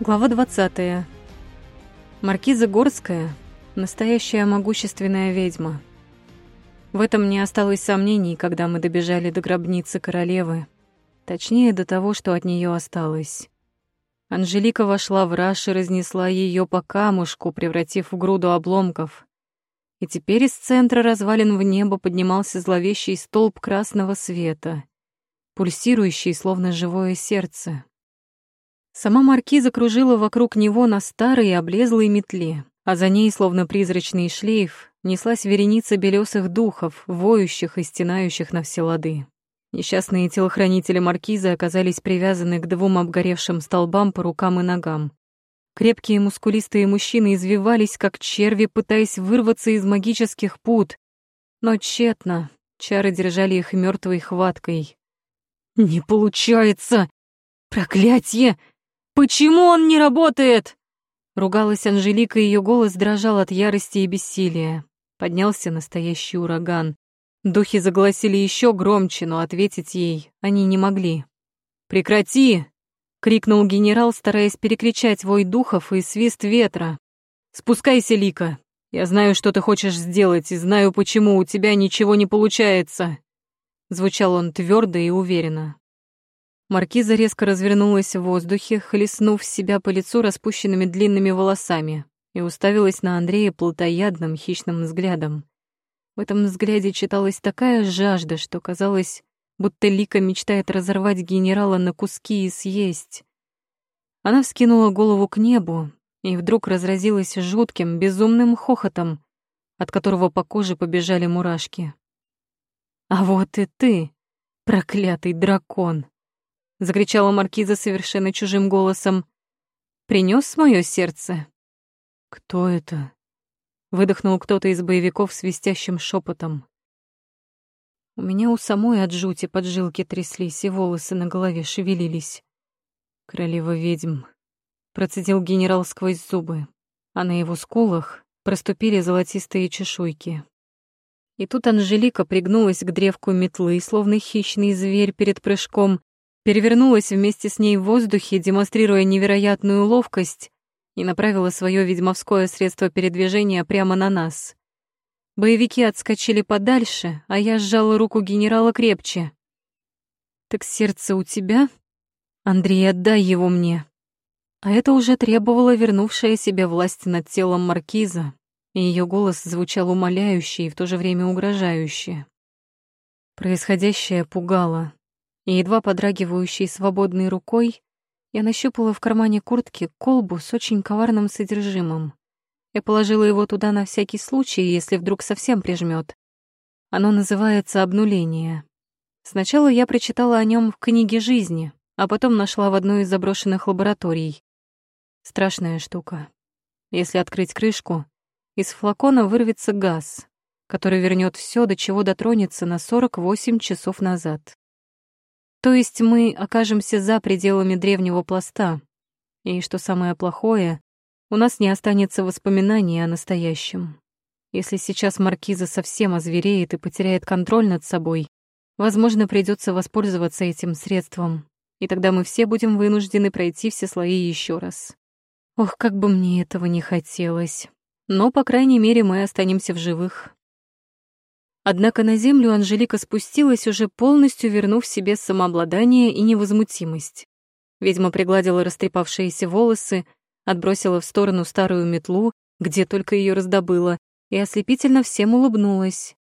Глава 20. Маркиза Горская — настоящая могущественная ведьма. В этом не осталось сомнений, когда мы добежали до гробницы королевы, точнее, до того, что от нее осталось. Анжелика вошла в раж и разнесла ее по камушку, превратив в груду обломков. И теперь из центра развалин в небо поднимался зловещий столб красного света, пульсирующий, словно живое сердце. Сама маркиза кружила вокруг него на старой облезлой метле, а за ней, словно призрачный шлейф, неслась вереница белесых духов, воющих и стенающих на все лады. Несчастные телохранители маркизы оказались привязаны к двум обгоревшим столбам по рукам и ногам. Крепкие мускулистые мужчины извивались, как черви, пытаясь вырваться из магических пут, но тщетно, чары держали их мертвой хваткой. «Не получается! Проклятье! «Почему он не работает?» Ругалась Анжелика, ее голос дрожал от ярости и бессилия. Поднялся настоящий ураган. Духи загласили еще громче, но ответить ей они не могли. «Прекрати!» — крикнул генерал, стараясь перекричать вой духов и свист ветра. «Спускайся, Лика. Я знаю, что ты хочешь сделать, и знаю, почему у тебя ничего не получается». Звучал он твердо и уверенно. Маркиза резко развернулась в воздухе, хлестнув себя по лицу распущенными длинными волосами и уставилась на Андрея плотоядным хищным взглядом. В этом взгляде читалась такая жажда, что казалось, будто Лика мечтает разорвать генерала на куски и съесть. Она вскинула голову к небу и вдруг разразилась жутким, безумным хохотом, от которого по коже побежали мурашки. «А вот и ты, проклятый дракон!» — закричала маркиза совершенно чужим голосом. «Принёс моё сердце?» «Кто это?» — выдохнул кто-то из боевиков свистящим шепотом. У меня у самой от жути поджилки тряслись, и волосы на голове шевелились. «Королева ведьм», — процедил генерал сквозь зубы, а на его скулах проступили золотистые чешуйки. И тут Анжелика пригнулась к древку метлы, словно хищный зверь перед прыжком, перевернулась вместе с ней в воздухе, демонстрируя невероятную ловкость, и направила свое ведьмовское средство передвижения прямо на нас. Боевики отскочили подальше, а я сжала руку генерала крепче. «Так сердце у тебя? Андрей, отдай его мне». А это уже требовало вернувшая себе власть над телом маркиза, и ее голос звучал умоляюще и в то же время угрожающе. Происходящее пугало и едва подрагивающей свободной рукой я нащупала в кармане куртки колбу с очень коварным содержимым. Я положила его туда на всякий случай, если вдруг совсем прижмет. Оно называется «Обнуление». Сначала я прочитала о нем в книге жизни, а потом нашла в одной из заброшенных лабораторий. Страшная штука. Если открыть крышку, из флакона вырвется газ, который вернет все, до чего дотронется на 48 часов назад. То есть мы окажемся за пределами древнего пласта. И что самое плохое, у нас не останется воспоминаний о настоящем. Если сейчас маркиза совсем озвереет и потеряет контроль над собой, возможно, придется воспользоваться этим средством, и тогда мы все будем вынуждены пройти все слои еще раз. Ох, как бы мне этого не хотелось. Но, по крайней мере, мы останемся в живых. Однако на землю Анжелика спустилась, уже полностью вернув себе самообладание и невозмутимость. Ведьма пригладила растрепавшиеся волосы, отбросила в сторону старую метлу, где только ее раздобыла, и ослепительно всем улыбнулась.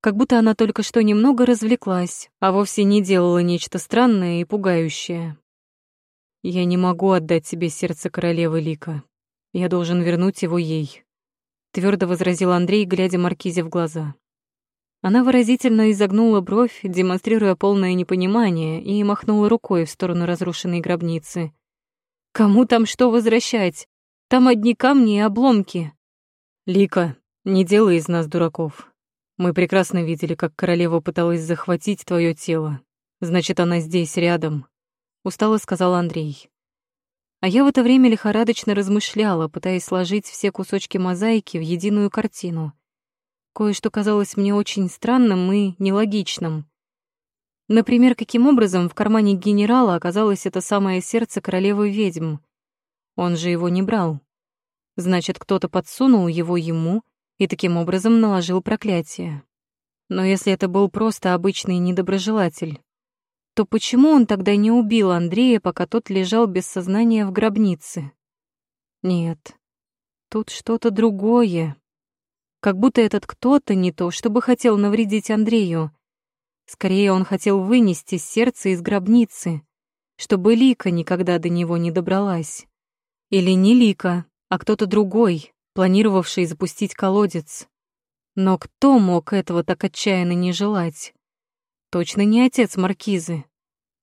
Как будто она только что немного развлеклась, а вовсе не делала нечто странное и пугающее. «Я не могу отдать тебе сердце королевы Лика. Я должен вернуть его ей», — твердо возразил Андрей, глядя Маркизе в глаза. Она выразительно изогнула бровь, демонстрируя полное непонимание, и махнула рукой в сторону разрушенной гробницы. «Кому там что возвращать? Там одни камни и обломки». «Лика, не делай из нас дураков. Мы прекрасно видели, как королева пыталась захватить твое тело. Значит, она здесь, рядом», — устало сказал Андрей. А я в это время лихорадочно размышляла, пытаясь сложить все кусочки мозаики в единую картину — Кое-что казалось мне очень странным и нелогичным. Например, каким образом в кармане генерала оказалось это самое сердце королевы ведьм? Он же его не брал. Значит, кто-то подсунул его ему и таким образом наложил проклятие. Но если это был просто обычный недоброжелатель, то почему он тогда не убил Андрея, пока тот лежал без сознания в гробнице? Нет, тут что-то другое. Как будто этот кто-то не то, чтобы хотел навредить Андрею. Скорее, он хотел вынести сердце из гробницы, чтобы Лика никогда до него не добралась. Или не Лика, а кто-то другой, планировавший запустить колодец. Но кто мог этого так отчаянно не желать? Точно не отец Маркизы.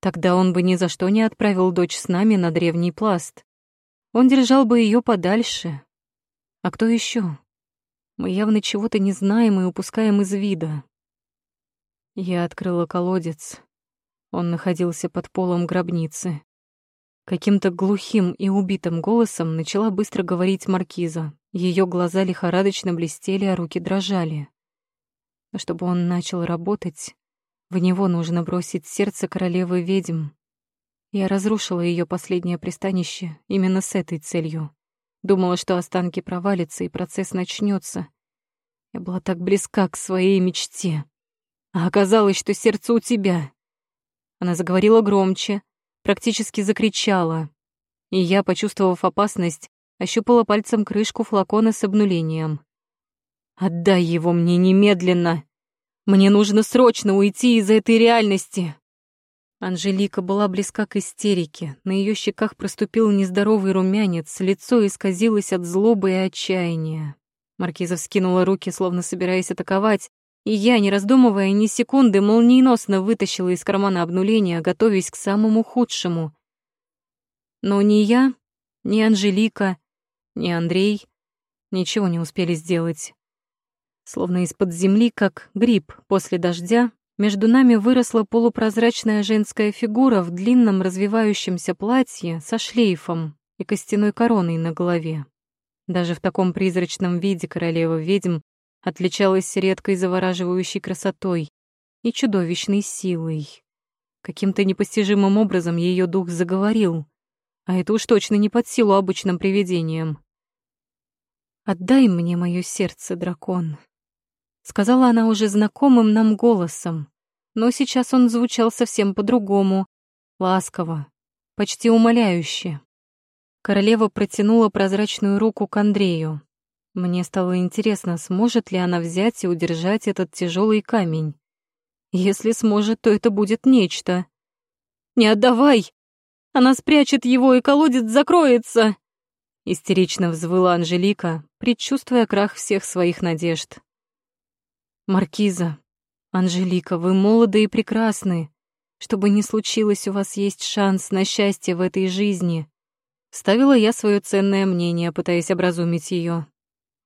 Тогда он бы ни за что не отправил дочь с нами на древний пласт. Он держал бы ее подальше. А кто еще? Мы явно чего-то не знаем и упускаем из вида. Я открыла колодец. Он находился под полом гробницы. Каким-то глухим и убитым голосом начала быстро говорить маркиза. Ее глаза лихорадочно блестели, а руки дрожали. Но чтобы он начал работать, в него нужно бросить сердце королевы ведьм. Я разрушила ее последнее пристанище именно с этой целью. Думала, что останки провалятся и процесс начнется. Я была так близка к своей мечте. А оказалось, что сердце у тебя. Она заговорила громче, практически закричала. И я, почувствовав опасность, ощупала пальцем крышку флакона с обнулением. «Отдай его мне немедленно! Мне нужно срочно уйти из этой реальности!» Анжелика была близка к истерике, на ее щеках проступил нездоровый румянец, лицо исказилось от злобы и отчаяния. Маркиза вскинула руки, словно собираясь атаковать, и я, не раздумывая ни секунды, молниеносно вытащила из кармана обнуления, готовясь к самому худшему. Но ни я, ни Анжелика, ни Андрей ничего не успели сделать. Словно из-под земли, как гриб после дождя, между нами выросла полупрозрачная женская фигура в длинном развивающемся платье со шлейфом и костяной короной на голове. Даже в таком призрачном виде королева ведьм отличалась редкой завораживающей красотой и чудовищной силой. Каким-то непостижимым образом ее дух заговорил, а это уж точно не под силу обычным привидениям. «Отдай мне мое сердце, дракон», — сказала она уже знакомым нам голосом, но сейчас он звучал совсем по-другому, ласково, почти умоляюще. Королева протянула прозрачную руку к Андрею. Мне стало интересно, сможет ли она взять и удержать этот тяжелый камень. Если сможет, то это будет нечто. «Не отдавай!» Она спрячет его, и колодец закроется!» Истерично взвыла Анжелика, предчувствуя крах всех своих надежд. «Маркиза, Анжелика, вы молоды и прекрасны. Что бы ни случилось, у вас есть шанс на счастье в этой жизни». Ставила я свое ценное мнение, пытаясь образумить ее.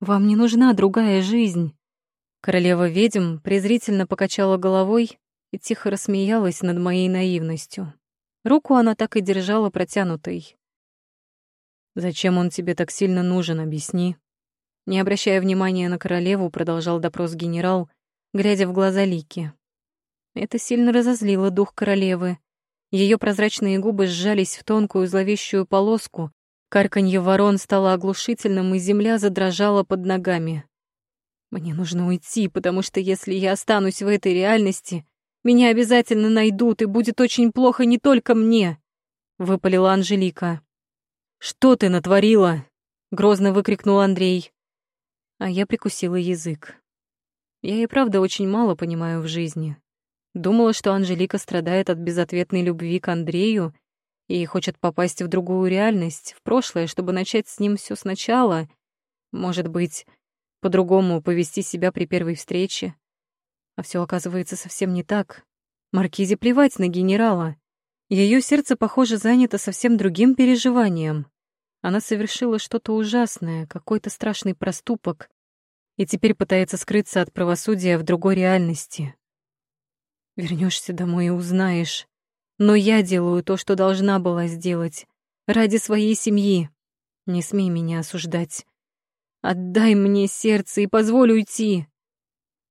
«Вам не нужна другая жизнь». Королева ведьм презрительно покачала головой и тихо рассмеялась над моей наивностью. Руку она так и держала протянутой. «Зачем он тебе так сильно нужен, объясни?» Не обращая внимания на королеву, продолжал допрос генерал, глядя в глаза Лики. Это сильно разозлило дух королевы. Ее прозрачные губы сжались в тонкую зловещую полоску, карканье ворон стало оглушительным, и земля задрожала под ногами. «Мне нужно уйти, потому что если я останусь в этой реальности, меня обязательно найдут, и будет очень плохо не только мне», — выпалила Анжелика. «Что ты натворила?» — грозно выкрикнул Андрей. А я прикусила язык. Я и правда очень мало понимаю в жизни. Думала, что Анжелика страдает от безответной любви к Андрею и хочет попасть в другую реальность, в прошлое, чтобы начать с ним все сначала. Может быть, по-другому повести себя при первой встрече. А все оказывается совсем не так. Маркизе плевать на генерала. Ее сердце, похоже, занято совсем другим переживанием. Она совершила что-то ужасное, какой-то страшный проступок, и теперь пытается скрыться от правосудия в другой реальности. Вернешься домой и узнаешь. Но я делаю то, что должна была сделать. Ради своей семьи. Не смей меня осуждать. Отдай мне сердце и позволь уйти.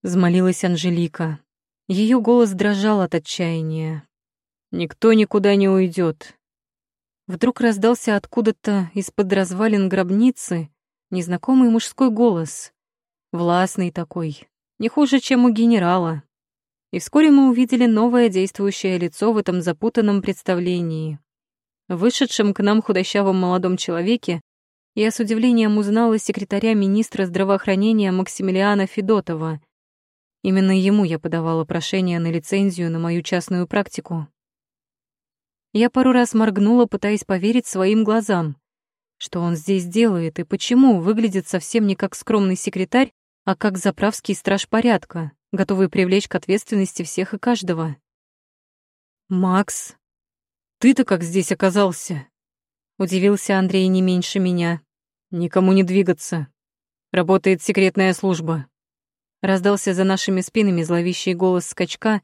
Взмолилась Анжелика. Ее голос дрожал от отчаяния. «Никто никуда не уйдет. Вдруг раздался откуда-то из-под развалин гробницы незнакомый мужской голос. Властный такой, не хуже, чем у генерала. И вскоре мы увидели новое действующее лицо в этом запутанном представлении. Вышедшем к нам худощавом молодом человеке я с удивлением узнала секретаря министра здравоохранения Максимилиана Федотова. Именно ему я подавала прошение на лицензию на мою частную практику. Я пару раз моргнула, пытаясь поверить своим глазам. Что он здесь делает и почему выглядит совсем не как скромный секретарь, а как заправский страж порядка, готовый привлечь к ответственности всех и каждого. «Макс, ты-то как здесь оказался?» Удивился Андрей не меньше меня. «Никому не двигаться. Работает секретная служба». Раздался за нашими спинами зловещий голос скачка,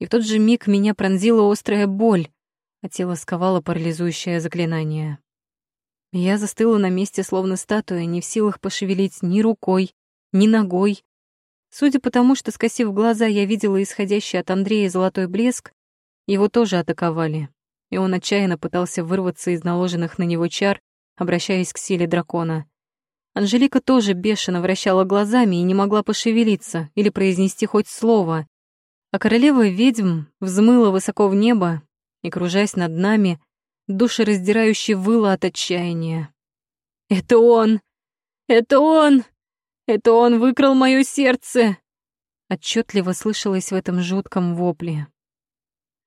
и в тот же миг меня пронзила острая боль, а тело сковало парализующее заклинание. Я застыла на месте, словно статуя, не в силах пошевелить ни рукой, ни ногой. Судя по тому, что, скосив глаза, я видела исходящий от Андрея золотой блеск, его тоже атаковали, и он отчаянно пытался вырваться из наложенных на него чар, обращаясь к силе дракона. Анжелика тоже бешено вращала глазами и не могла пошевелиться или произнести хоть слово. А королева ведьм взмыла высоко в небо и, кружась над нами, душераздирающе выла от отчаяния. «Это он! Это он! Это он выкрал мое сердце!» Отчетливо слышалось в этом жутком вопле.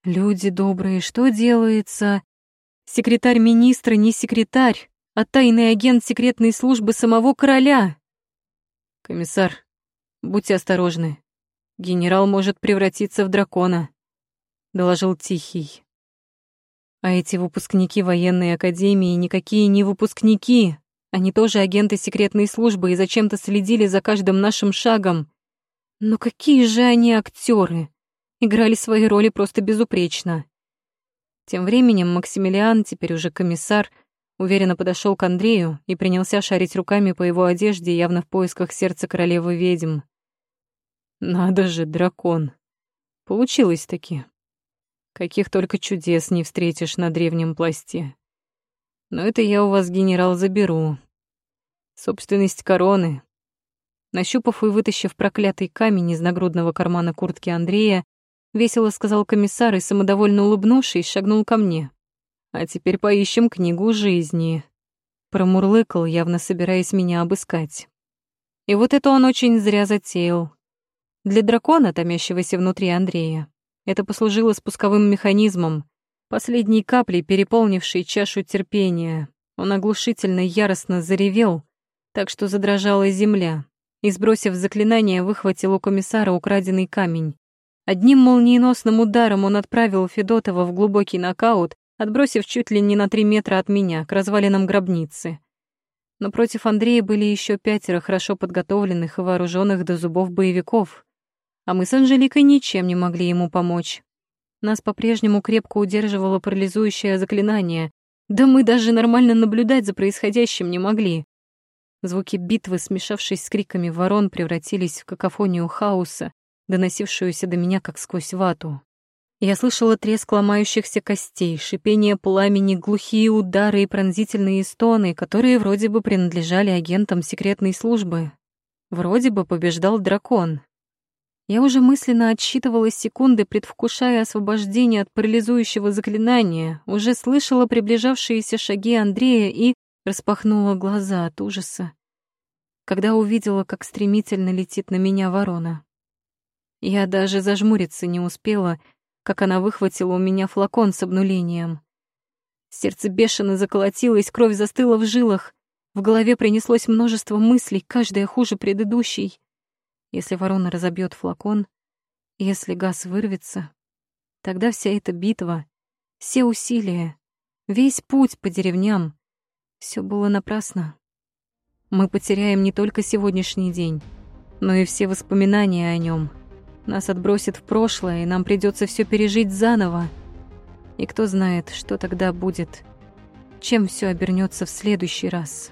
«Люди добрые, что делается? Секретарь министра не секретарь, а тайный агент секретной службы самого короля!» «Комиссар, будьте осторожны. Генерал может превратиться в дракона», — доложил Тихий. А эти выпускники военной академии никакие не выпускники. Они тоже агенты секретной службы и зачем-то следили за каждым нашим шагом. Но какие же они актеры! Играли свои роли просто безупречно. Тем временем Максимилиан, теперь уже комиссар, уверенно подошел к Андрею и принялся шарить руками по его одежде, явно в поисках сердца королевы ведьм. Надо же, дракон. Получилось-таки. Каких только чудес не встретишь на древнем пласте. Но это я у вас, генерал, заберу. Собственность короны. Нащупав и вытащив проклятый камень из нагрудного кармана куртки Андрея, весело сказал комиссар и, самодовольно улыбнувшись, шагнул ко мне. «А теперь поищем книгу жизни». Промурлыкал, явно собираясь меня обыскать. И вот это он очень зря затеял. Для дракона, томящегося внутри Андрея, это послужило спусковым механизмом, последней каплей, переполнившей чашу терпения. Он оглушительно яростно заревел, так что задрожала земля, и, сбросив заклинание, выхватил у комиссара украденный камень. Одним молниеносным ударом он отправил Федотова в глубокий нокаут, отбросив чуть ли не на три метра от меня, к развалинам гробницы. Но против Андрея были еще пятеро хорошо подготовленных и вооруженных до зубов боевиков а мы с Анжеликой ничем не могли ему помочь. Нас по-прежнему крепко удерживало парализующее заклинание, да мы даже нормально наблюдать за происходящим не могли. Звуки битвы, смешавшись с криками ворон, превратились в какофонию хаоса, доносившуюся до меня как сквозь вату. Я слышала треск ломающихся костей, шипение пламени, глухие удары и пронзительные стоны, которые вроде бы принадлежали агентам секретной службы. Вроде бы побеждал дракон, я уже мысленно отсчитывала секунды, предвкушая освобождение от парализующего заклинания, уже слышала приближавшиеся шаги Андрея и распахнула глаза от ужаса, когда увидела, как стремительно летит на меня ворона. Я даже зажмуриться не успела, как она выхватила у меня флакон с обнулением. Сердце бешено заколотилось, кровь застыла в жилах. В голове принеслось множество мыслей, каждая хуже предыдущей. Если ворона разобьет флакон, если газ вырвется, тогда вся эта битва, все усилия, весь путь по деревням, все было напрасно. Мы потеряем не только сегодняшний день, но и все воспоминания о нем. Нас отбросит в прошлое, и нам придется все пережить заново. И кто знает, что тогда будет, чем все обернется в следующий раз.